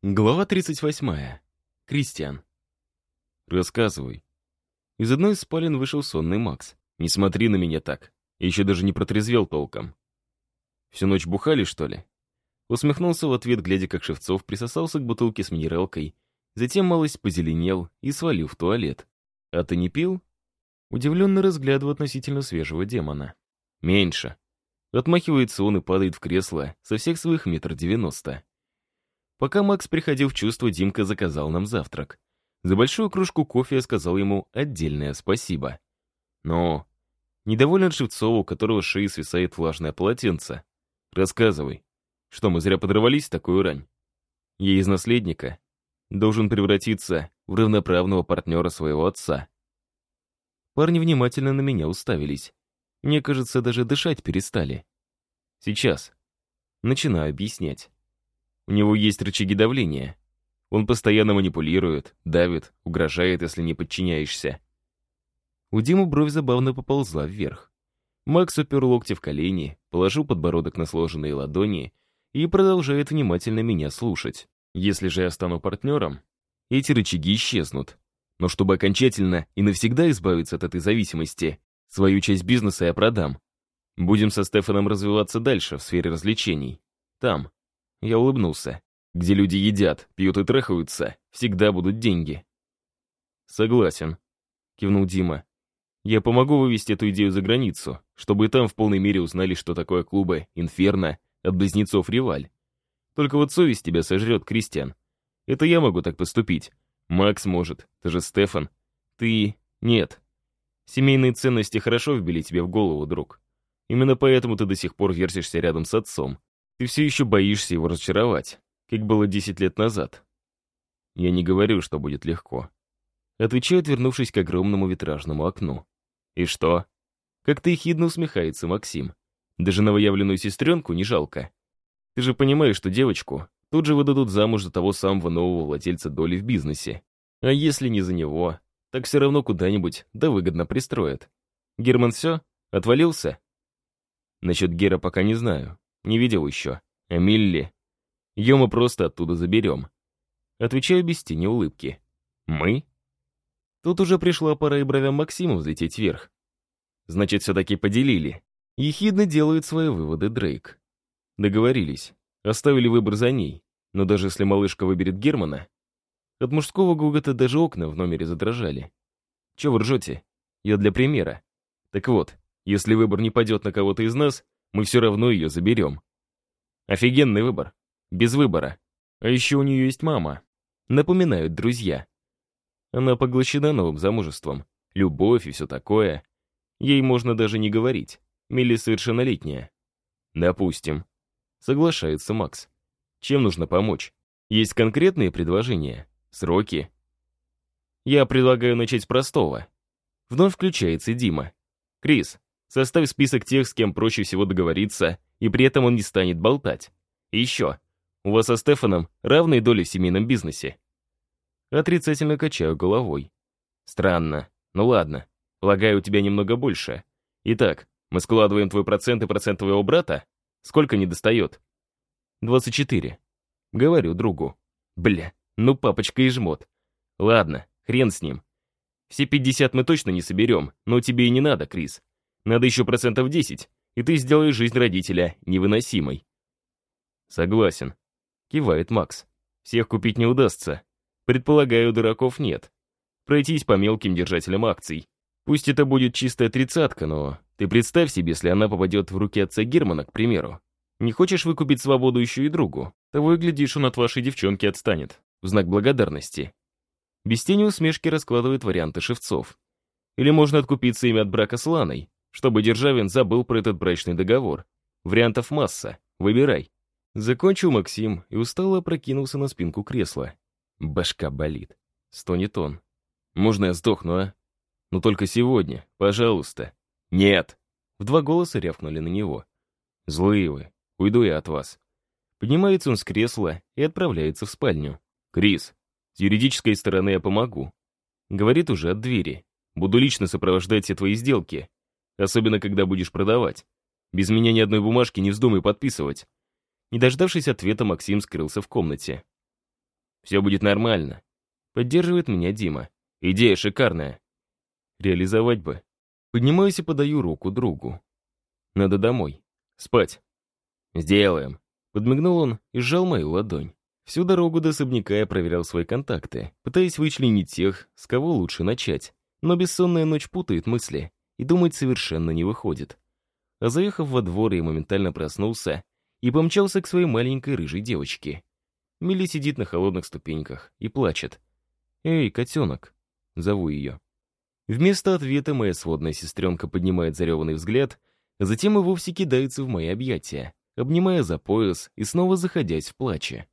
Глава 38. Кристиан. Рассказывай. Из одной из спален вышел сонный Макс. Не смотри на меня так. Еще даже не протрезвел толком. Всю ночь бухали, что ли? Усмехнулся в ответ, глядя, как Шевцов присосался к бутылке с минералкой, затем малость позеленел и свалил в туалет. А ты не пил? Удивленно разглядываю относительно свежего демона. Меньше. Отмахивается он и падает в кресло со всех своих метр девяносто. Пока Макс приходил в чувство, Димка заказал нам завтрак. За большую кружку кофе я сказал ему отдельное спасибо. Но недоволен Шевцову, у которого шеи свисает влажное полотенце. Рассказывай, что мы зря подрывались в такую рань? Я из наследника должен превратиться в равноправного партнера своего отца. Парни внимательно на меня уставились. Мне кажется, даже дышать перестали. Сейчас. Начинаю объяснять. У него есть рычаги давления. Он постоянно манипулирует, давит, угрожает, если не подчиняешься. У Димы бровь забавно поползла вверх. Макс упер локти в колени, положил подбородок на сложенные ладони и продолжает внимательно меня слушать. Если же я стану партнером, эти рычаги исчезнут. Но чтобы окончательно и навсегда избавиться от этой зависимости, свою часть бизнеса я продам. Будем со Стефаном развиваться дальше в сфере развлечений. Там, я улыбнулся. Где люди едят, пьют и трахаются, всегда будут деньги. Согласен, кивнул Дима. Я помогу вывести эту идею за границу, чтобы и там в полной мере узнали, что такое клубы «Инферно» от близнецов «Риваль». Только вот совесть тебя сожрет, Кристиан. Это я могу так поступить. Макс может, ты же Стефан. Ты... нет. Семейные ценности хорошо вбили тебе в голову, друг. Именно поэтому ты до сих пор вертишься рядом с отцом. Ты все еще боишься его разочаровать, как было 10 лет назад. Я не говорю, что будет легко. Отвечаю, отвернувшись к огромному витражному окну. И что? Как-то ехидно усмехается Максим. Даже новоявленную сестренку не жалко. Ты же понимаешь, что девочку тут же выдадут замуж за того самого нового владельца доли в бизнесе. А если не за него, так все равно куда-нибудь да выгодно пристроят. Герман все? Отвалился? Насчет Гера пока не знаю. Не видел еще. Эмилли. Ее мы просто оттуда заберем. Отвечаю без тени улыбки. Мы? Тут уже пришла пора и бровям Максима взлететь вверх. Значит, все-таки поделили. Ехидно делает свои выводы Дрейк. Договорились. Оставили выбор за ней. Но даже если малышка выберет Германа... От мужского гугота даже окна в номере задрожали. Че вы ржете? Я для примера. Так вот, если выбор не пойдет на кого-то из нас, мы все равно ее заберем. Офигенный выбор. Без выбора. А еще у нее есть мама. Напоминают друзья. Она поглощена новым замужеством. Любовь и все такое. Ей можно даже не говорить. Милли совершеннолетняя. Допустим. Соглашается Макс. Чем нужно помочь? Есть конкретные предложения? Сроки? Я предлагаю начать с простого. Вновь включается Дима. Крис, Составь список тех, с кем проще всего договориться, и при этом он не станет болтать. И еще. У вас со Стефаном равные доли в семейном бизнесе. Отрицательно качаю головой. Странно. Ну ладно. Полагаю, у тебя немного больше. Итак, мы складываем твой процент и процент твоего брата? Сколько не достает? 24. Говорю другу. Бля, ну папочка и жмот. Ладно, хрен с ним. Все 50 мы точно не соберем, но тебе и не надо, Крис. Надо еще процентов 10, и ты сделаешь жизнь родителя невыносимой. Согласен. Кивает Макс. Всех купить не удастся. Предполагаю, дураков нет. Пройтись по мелким держателям акций. Пусть это будет чистая тридцатка, но ты представь себе, если она попадет в руки отца Германа, к примеру. Не хочешь выкупить свободу еще и другу? Того и глядишь, он от вашей девчонки отстанет. В знак благодарности. Без тени усмешки раскладывает варианты Шевцов. Или можно откупиться ими от брака с Ланой чтобы Державин забыл про этот брачный договор. Вариантов масса. Выбирай. Закончил Максим и устало прокинулся на спинку кресла. Башка болит. Стонет он. Можно я сдохну, а? Но только сегодня, пожалуйста. Нет. В два голоса рявкнули на него. Злые вы. Уйду я от вас. Поднимается он с кресла и отправляется в спальню. Крис, с юридической стороны я помогу. Говорит уже от двери. Буду лично сопровождать все твои сделки. Особенно, когда будешь продавать. Без меня ни одной бумажки не вздумай подписывать. Не дождавшись ответа, Максим скрылся в комнате. Все будет нормально. Поддерживает меня Дима. Идея шикарная. Реализовать бы. Поднимаюсь и подаю руку другу. Надо домой. Спать. Сделаем. Подмигнул он и сжал мою ладонь. Всю дорогу до особняка я проверял свои контакты, пытаясь вычленить тех, с кого лучше начать. Но бессонная ночь путает мысли, и думать совершенно не выходит. А заехав во двор, я моментально проснулся и помчался к своей маленькой рыжей девочке. Милли сидит на холодных ступеньках и плачет. «Эй, котенок!» — зову ее. Вместо ответа моя сводная сестренка поднимает зареванный взгляд, затем и вовсе кидается в мои объятия, обнимая за пояс и снова заходясь в плаче.